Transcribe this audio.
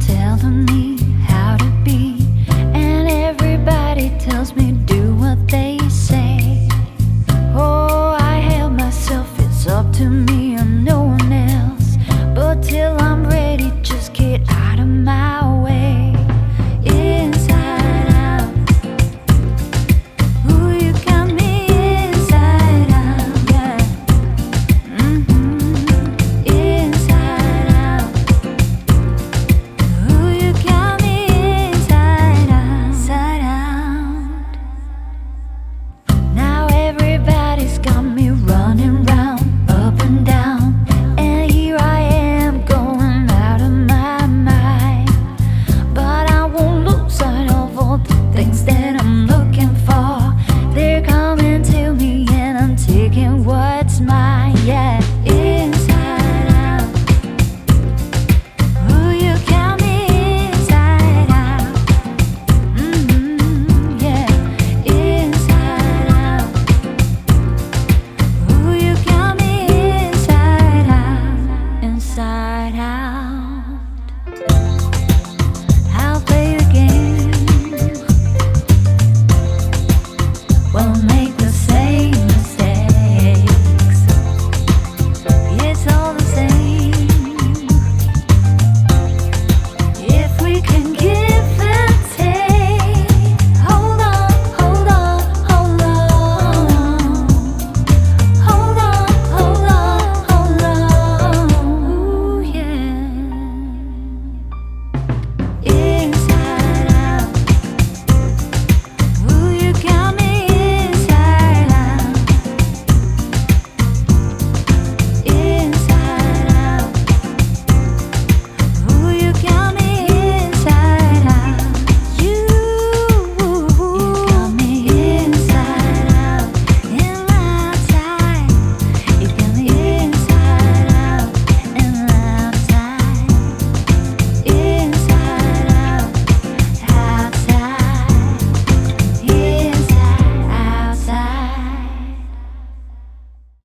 telling me.